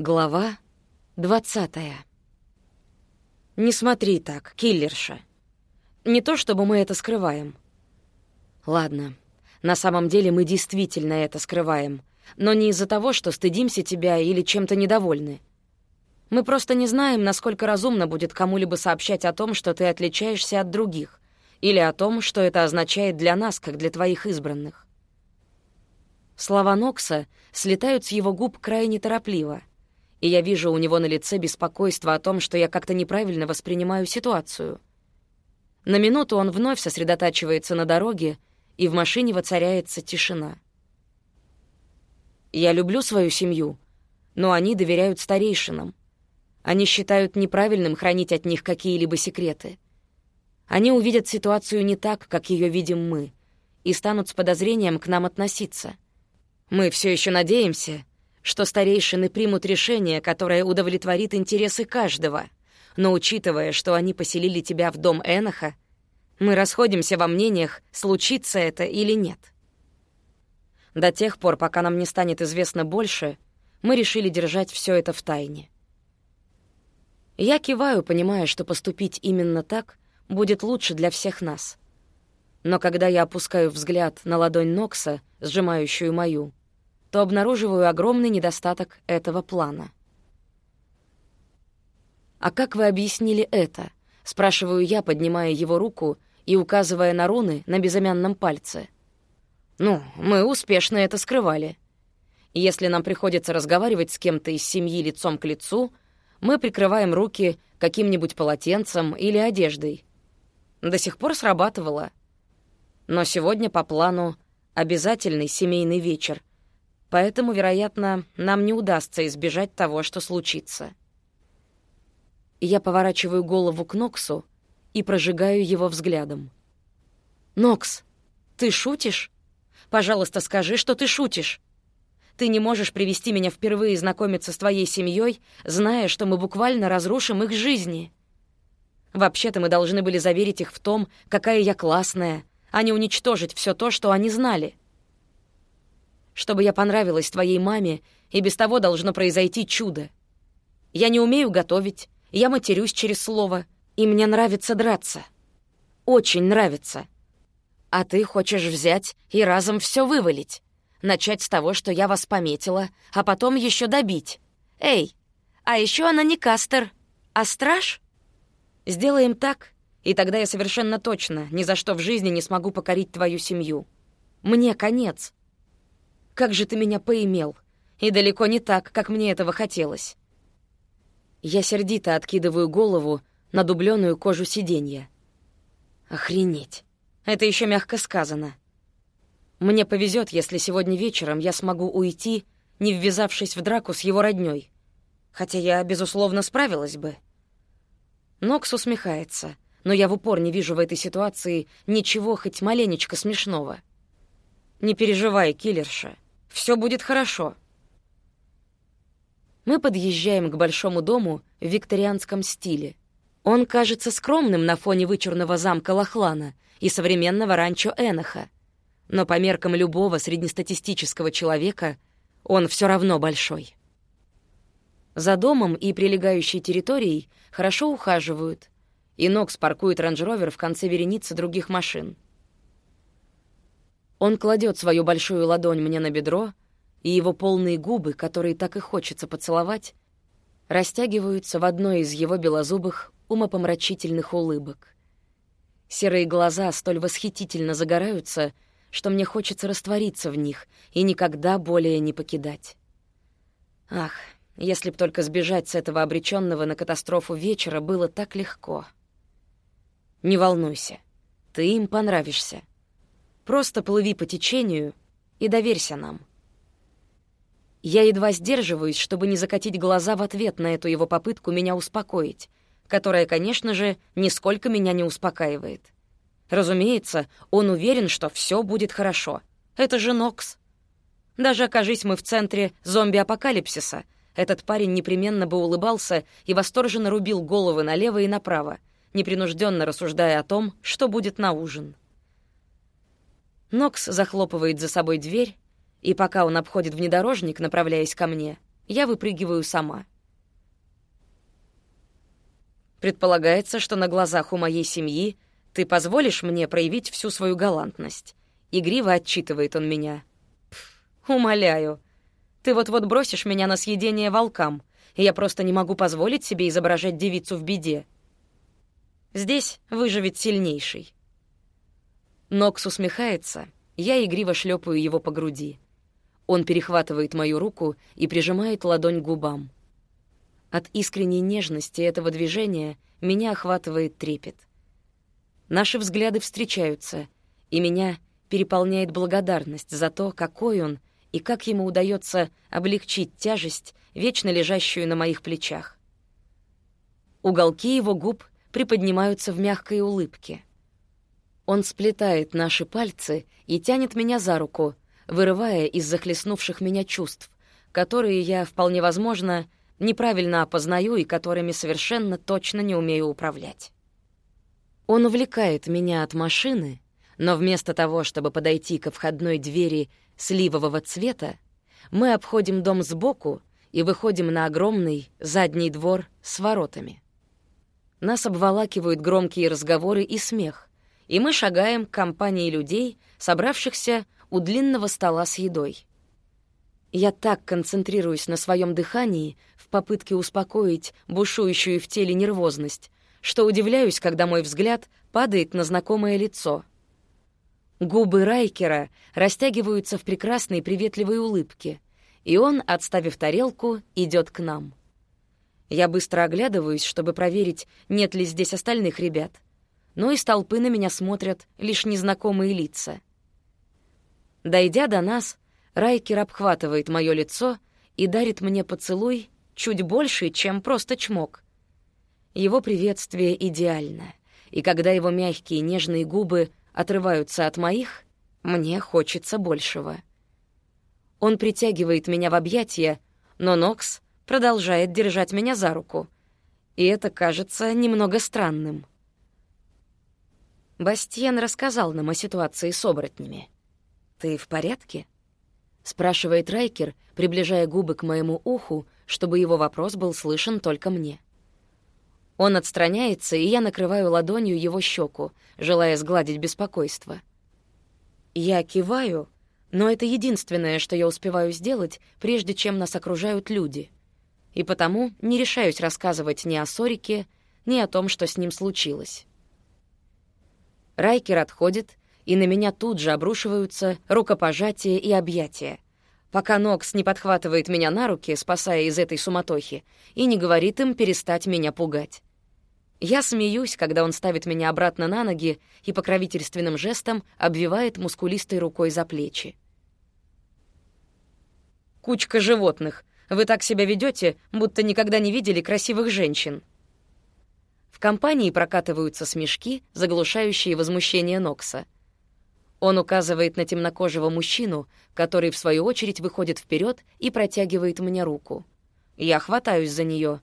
Глава двадцатая. Не смотри так, киллерша. Не то чтобы мы это скрываем. Ладно, на самом деле мы действительно это скрываем, но не из-за того, что стыдимся тебя или чем-то недовольны. Мы просто не знаем, насколько разумно будет кому-либо сообщать о том, что ты отличаешься от других, или о том, что это означает для нас, как для твоих избранных. Слова Нокса слетают с его губ крайне торопливо, и я вижу у него на лице беспокойство о том, что я как-то неправильно воспринимаю ситуацию. На минуту он вновь сосредотачивается на дороге, и в машине воцаряется тишина. Я люблю свою семью, но они доверяют старейшинам. Они считают неправильным хранить от них какие-либо секреты. Они увидят ситуацию не так, как ее видим мы, и станут с подозрением к нам относиться. Мы все еще надеемся, что старейшины примут решение, которое удовлетворит интересы каждого. Но учитывая, что они поселили тебя в дом Эноха, мы расходимся во мнениях, случится это или нет. До тех пор, пока нам не станет известно больше, мы решили держать все это в тайне. Я киваю, понимая, что поступить именно так будет лучше для всех нас. Но когда я опускаю взгляд на ладонь Нокса, сжимающую мою, то обнаруживаю огромный недостаток этого плана. «А как вы объяснили это?» — спрашиваю я, поднимая его руку и указывая на руны на безымянном пальце. «Ну, мы успешно это скрывали. Если нам приходится разговаривать с кем-то из семьи лицом к лицу — мы прикрываем руки каким-нибудь полотенцем или одеждой. До сих пор срабатывало. Но сегодня по плану обязательный семейный вечер, поэтому, вероятно, нам не удастся избежать того, что случится. Я поворачиваю голову к Ноксу и прожигаю его взглядом. «Нокс, ты шутишь? Пожалуйста, скажи, что ты шутишь!» Ты не можешь привести меня впервые знакомиться с твоей семьей, зная, что мы буквально разрушим их жизни. Вообще-то мы должны были заверить их в том, какая я классная, а не уничтожить все то, что они знали. Чтобы я понравилась твоей маме, и без того должно произойти чудо. Я не умею готовить, я матерюсь через слово, и мне нравится драться. Очень нравится. А ты хочешь взять и разом все вывалить. Начать с того, что я вас пометила, а потом еще добить. Эй, а еще она не Кастер, а Страж? Сделаем так, и тогда я совершенно точно ни за что в жизни не смогу покорить твою семью. Мне конец. Как же ты меня поимел. И далеко не так, как мне этого хотелось. Я сердито откидываю голову на дубленую кожу сиденья. Охренеть. Это еще мягко сказано. Мне повезет, если сегодня вечером я смогу уйти, не ввязавшись в драку с его роднёй. Хотя я, безусловно, справилась бы. Нокс усмехается, но я в упор не вижу в этой ситуации ничего хоть маленечко смешного. Не переживай, киллерша. Все будет хорошо. Мы подъезжаем к большому дому в викторианском стиле. Он кажется скромным на фоне вычурного замка Лохлана и современного ранчо Эноха но по меркам любого среднестатистического человека он все равно большой. За домом и прилегающей территорией хорошо ухаживают, и Нокс паркует рейндж-ровер в конце вереницы других машин. Он кладет свою большую ладонь мне на бедро, и его полные губы, которые так и хочется поцеловать, растягиваются в одной из его белозубых, умопомрачительных улыбок. Серые глаза столь восхитительно загораются — что мне хочется раствориться в них и никогда более не покидать. Ах, если б только сбежать с этого обреченного на катастрофу вечера было так легко. Не волнуйся, ты им понравишься. Просто плыви по течению и доверься нам. Я едва сдерживаюсь, чтобы не закатить глаза в ответ на эту его попытку меня успокоить, которая, конечно же, нисколько меня не успокаивает. Разумеется, он уверен, что все будет хорошо. Это же Нокс. Даже окажись мы в центре зомби-апокалипсиса, этот парень непременно бы улыбался и восторженно рубил головы налево и направо, непринужденно рассуждая о том, что будет на ужин. Нокс захлопывает за собой дверь, и пока он обходит внедорожник, направляясь ко мне, я выпрыгиваю сама. Предполагается, что на глазах у моей семьи ты позволишь мне проявить всю свою галантность. Игриво отчитывает он меня. умоляю. Ты вот-вот бросишь меня на съедение волкам, и я просто не могу позволить себе изображать девицу в беде. Здесь выживет сильнейший. Нокс усмехается, я игриво шлепаю его по груди. Он перехватывает мою руку и прижимает ладонь к губам. От искренней нежности этого движения меня охватывает трепет. Наши взгляды встречаются, и меня переполняет благодарность за то, какой он и как ему удается облегчить тяжесть, вечно лежащую на моих плечах. Уголки его губ приподнимаются в мягкой улыбке. Он сплетает наши пальцы и тянет меня за руку, вырывая из захлестнувших меня чувств, которые я, вполне возможно, неправильно опознаю и которыми совершенно точно не умею управлять. Он увлекает меня от машины, но вместо того, чтобы подойти ко входной двери сливового цвета, мы обходим дом сбоку и выходим на огромный задний двор с воротами. Нас обволакивают громкие разговоры и смех, и мы шагаем к компании людей, собравшихся у длинного стола с едой. Я так концентрируюсь на своем дыхании в попытке успокоить бушующую в теле нервозность, что удивляюсь, когда мой взгляд падает на знакомое лицо. Губы Райкера растягиваются в прекрасной приветливой улыбке, и он, отставив тарелку, идет к нам. Я быстро оглядываюсь, чтобы проверить, нет ли здесь остальных ребят, но из толпы на меня смотрят лишь незнакомые лица. Дойдя до нас, Райкер обхватывает мое лицо и дарит мне поцелуй чуть больше, чем просто чмок. Его приветствие идеально, и когда его мягкие нежные губы отрываются от моих, мне хочется большего. Он притягивает меня в объятия, но Нокс продолжает держать меня за руку, и это кажется немного странным. Бастиен рассказал нам о ситуации с оборотнями. «Ты в порядке?» — спрашивает Райкер, приближая губы к моему уху, чтобы его вопрос был слышен только мне. Он отстраняется, и я накрываю ладонью его щеку, желая сгладить беспокойство. Я киваю, но это единственное, что я успеваю сделать, прежде чем нас окружают люди. И потому не решаюсь рассказывать ни о Сорике, ни о том, что с ним случилось. Райкер отходит, и на меня тут же обрушиваются рукопожатия и объятия, пока Нокс не подхватывает меня на руки, спасая из этой суматохи, и не говорит им перестать меня пугать. Я смеюсь, когда он ставит меня обратно на ноги и покровительственным жестом обвивает мускулистой рукой за плечи. «Кучка животных. Вы так себя ведете, будто никогда не видели красивых женщин». В компании прокатываются смешки, заглушающие возмущение Нокса — он указывает на темнокожего мужчину, который, в свою очередь, выходит вперед и протягивает мне руку. Я хватаюсь за нее.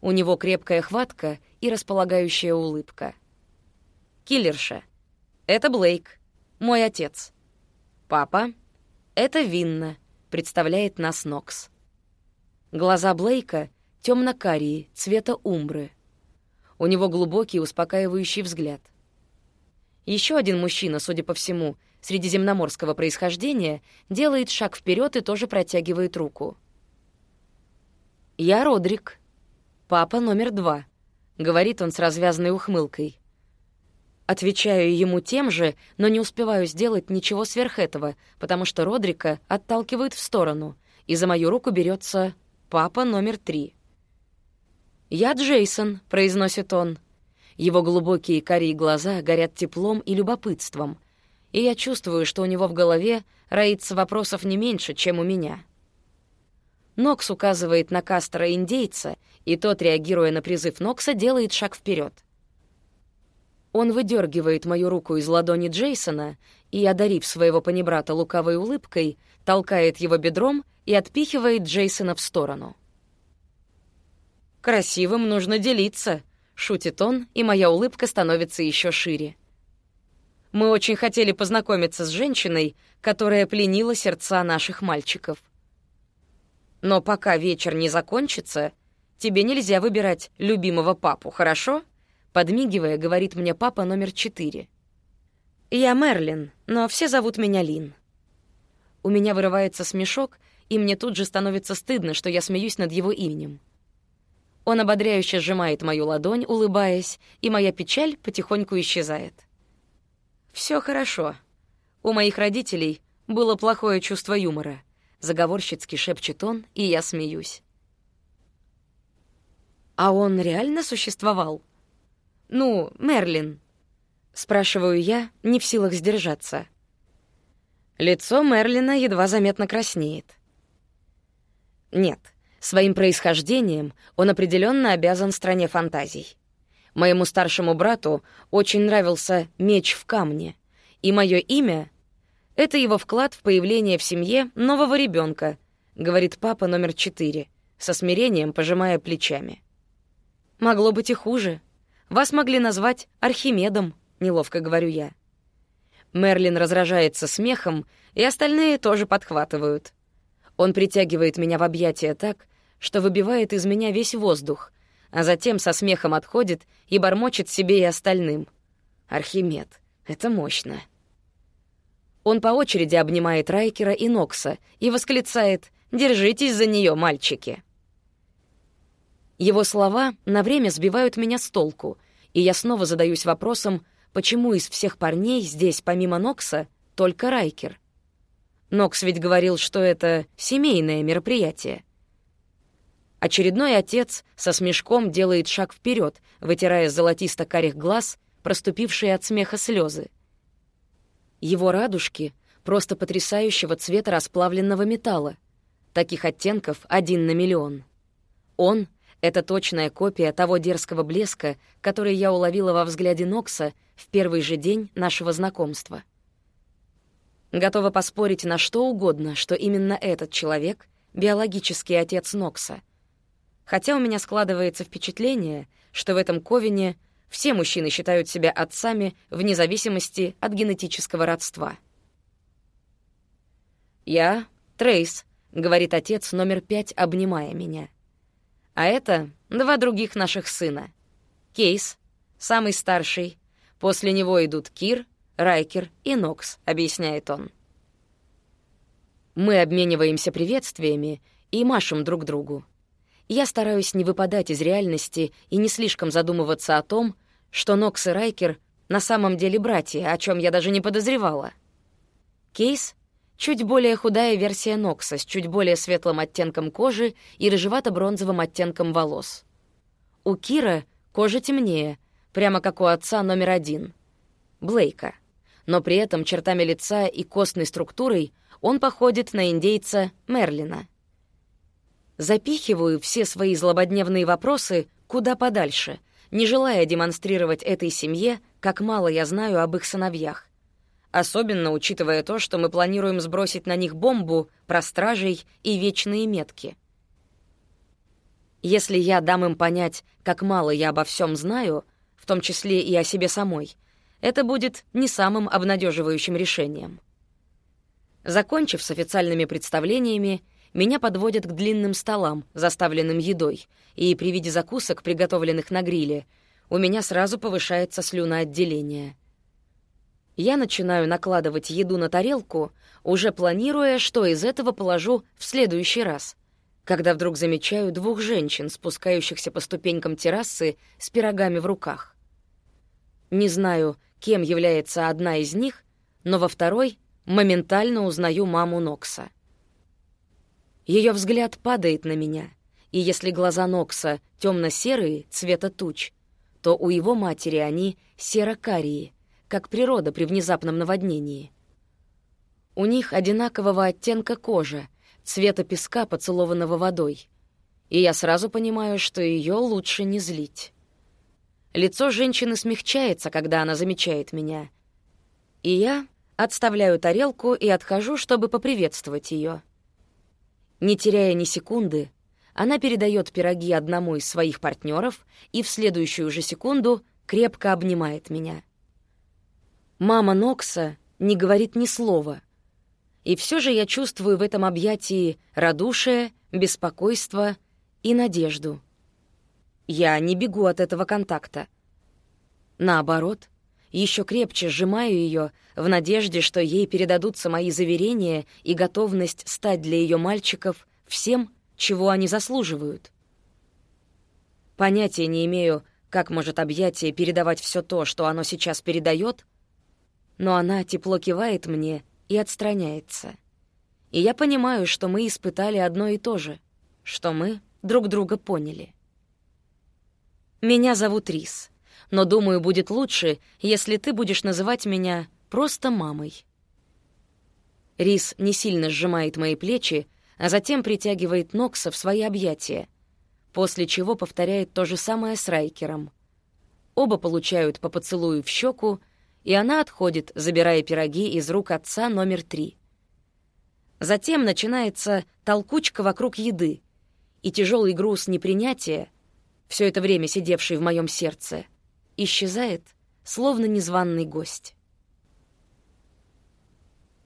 У него крепкая хватка и располагающая улыбка. Киллерша. Это Блейк, мой отец. Папа. Это Винна, представляет нас Нокс. Глаза Блейка темно-карие, цвета умбры. У него глубокий успокаивающий взгляд — еще один мужчина, судя по всему, средиземноморского происхождения, делает шаг вперед и тоже протягивает руку. «Я Родрик. Папа номер два», — говорит он с развязанной ухмылкой. Отвечаю ему тем же, но не успеваю сделать ничего сверх этого, потому что Родрика отталкивают в сторону, и за мою руку берется папа номер три. «Я Джейсон», — произносит он. Его глубокие карие глаза горят теплом и любопытством, и я чувствую, что у него в голове роится вопросов не меньше, чем у меня. Нокс указывает на Кастера-индейца, и тот, реагируя на призыв Нокса, делает шаг вперед. Он выдергивает мою руку из ладони Джейсона и, одарив своего понебрата лукавой улыбкой, толкает его бедром и отпихивает Джейсона в сторону. «Красивым нужно делиться», Шутит он, и моя улыбка становится еще шире. Мы очень хотели познакомиться с женщиной, которая пленила сердца наших мальчиков. Но пока вечер не закончится, тебе нельзя выбирать любимого папу, хорошо?» Подмигивая, говорит мне папа номер четыре. «Я Мерлин, но все зовут меня Лин». У меня вырывается смешок, и мне тут же становится стыдно, что я смеюсь над его именем. Он ободряюще сжимает мою ладонь, улыбаясь, и моя печаль потихоньку исчезает. Все хорошо. У моих родителей было плохое чувство юмора. Заговорщицки шепчет он, и я смеюсь. А он реально существовал? Ну, Мерлин. Спрашиваю я, не в силах сдержаться. Лицо Мерлина едва заметно краснеет. Нет, Своим происхождением он определенно обязан стране фантазий. Моему старшему брату очень нравился меч в камне, и мое имя — это его вклад в появление в семье нового ребенка, говорит папа номер четыре, со смирением пожимая плечами. Могло быть и хуже. Вас могли назвать Архимедом, неловко говорю я. Мерлин разражается смехом, и остальные тоже подхватывают. Он притягивает меня в объятия так, что выбивает из меня весь воздух, а затем со смехом отходит и бормочет себе и остальным. Архимед. Это мощно. Он по очереди обнимает Райкера и Нокса и восклицает «Держитесь за нее, мальчики!». Его слова на время сбивают меня с толку, и я снова задаюсь вопросом, почему из всех парней здесь, помимо Нокса, только Райкер. Нокс ведь говорил, что это семейное мероприятие. Очередной отец со смешком делает шаг вперед, вытирая золотисто-карих глаз, проступившие от смеха слезы. Его радужки просто потрясающего цвета расплавленного металла. Таких оттенков один на миллион. Он — это точная копия того дерзкого блеска, который я уловила во взгляде Нокса в первый же день нашего знакомства. Готова поспорить на что угодно, что именно этот человек — биологический отец Нокса — хотя у меня складывается впечатление, что в этом ковине все мужчины считают себя отцами вне зависимости от генетического родства. «Я — Трейс», — говорит отец номер пять, обнимая меня. «А это два других наших сына. Кейс, самый старший. После него идут Кир, Райкер и Нокс», — объясняет он. Мы обмениваемся приветствиями и машем друг другу. Я стараюсь не выпадать из реальности и не слишком задумываться о том, что Нокс и Райкер на самом деле братья, о чем я даже не подозревала. Кейс — чуть более худая версия Нокса с чуть более светлым оттенком кожи и рыжевато-бронзовым оттенком волос. У Кира кожа темнее, прямо как у отца номер один — Блейка. Но при этом чертами лица и костной структурой он походит на индейца Мерлина — Запихиваю все свои злободневные вопросы куда подальше, не желая демонстрировать этой семье, как мало я знаю об их сыновьях. Особенно учитывая то, что мы планируем сбросить на них бомбу про стражей и вечные метки. Если я дам им понять, как мало я обо всем знаю, в том числе и о себе самой, это будет не самым обнадеживающим решением. Закончив с официальными представлениями, меня подводят к длинным столам, заставленным едой, и при виде закусок, приготовленных на гриле, у меня сразу повышается слюноотделение. Я начинаю накладывать еду на тарелку, уже планируя, что из этого положу в следующий раз, когда вдруг замечаю двух женщин, спускающихся по ступенькам террасы с пирогами в руках. Не знаю, кем является одна из них, но во второй моментально узнаю маму Нокса. Ее взгляд падает на меня, и если глаза Нокса темно-серые, цвета туч, то у его матери они серо-карие, как природа при внезапном наводнении. У них одинакового оттенка кожа, цвета песка, поцелованного водой. И я сразу понимаю, что ее лучше не злить. Лицо женщины смягчается, когда она замечает меня. И я отставляю тарелку и отхожу, чтобы поприветствовать ее. Не теряя ни секунды, она передает пироги одному из своих партнеров и в следующую же секунду крепко обнимает меня. Мама Нокса не говорит ни слова. И все же я чувствую в этом объятии радушие, беспокойство и надежду. Я не бегу от этого контакта. Наоборот, еще крепче сжимаю ее в надежде, что ей передадутся мои заверения и готовность стать для ее мальчиков всем, чего они заслуживают. Понятия не имею, как может объятие передавать все то, что оно сейчас передает, но она тепло кивает мне и отстраняется. И я понимаю, что мы испытали одно и то же, что мы друг друга поняли. Меня зовут Рис, но, думаю, будет лучше, если ты будешь называть меня просто мамой. Рис не сильно сжимает мои плечи, а затем притягивает Нокса в свои объятия, после чего повторяет то же самое с Райкером. Оба получают по поцелую в щеку, и она отходит, забирая пироги из рук отца номер три. Затем начинается толкучка вокруг еды, и тяжелый груз непринятия, все это время сидевший в моем сердце, исчезает, словно незваный гость.